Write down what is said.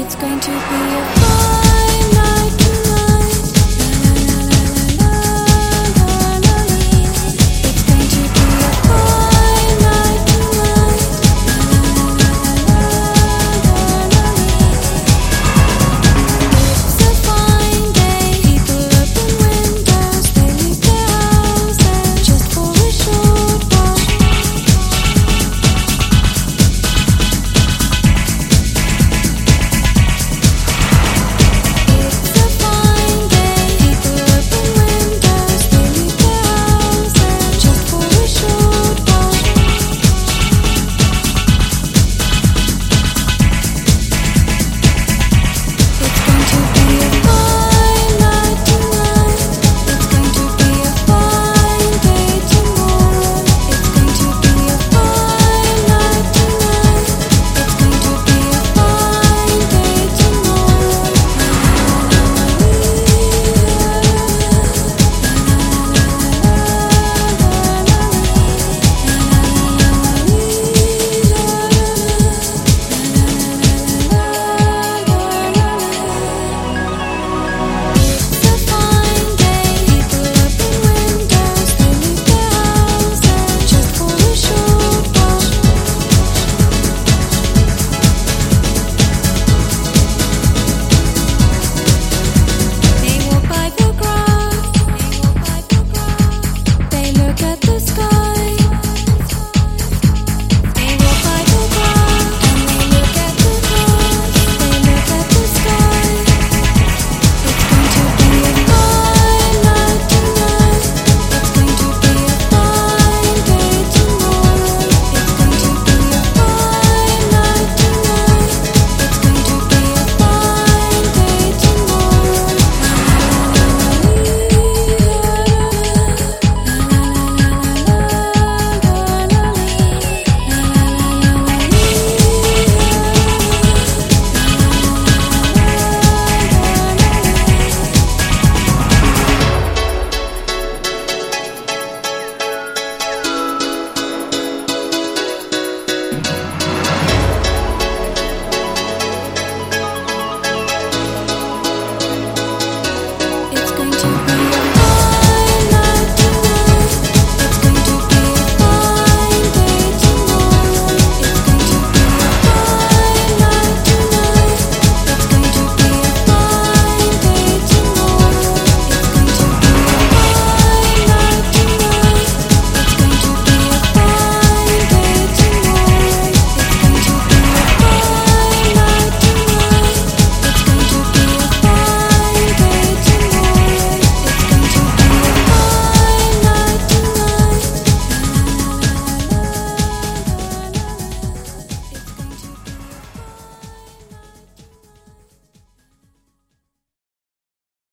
It's going to be a fun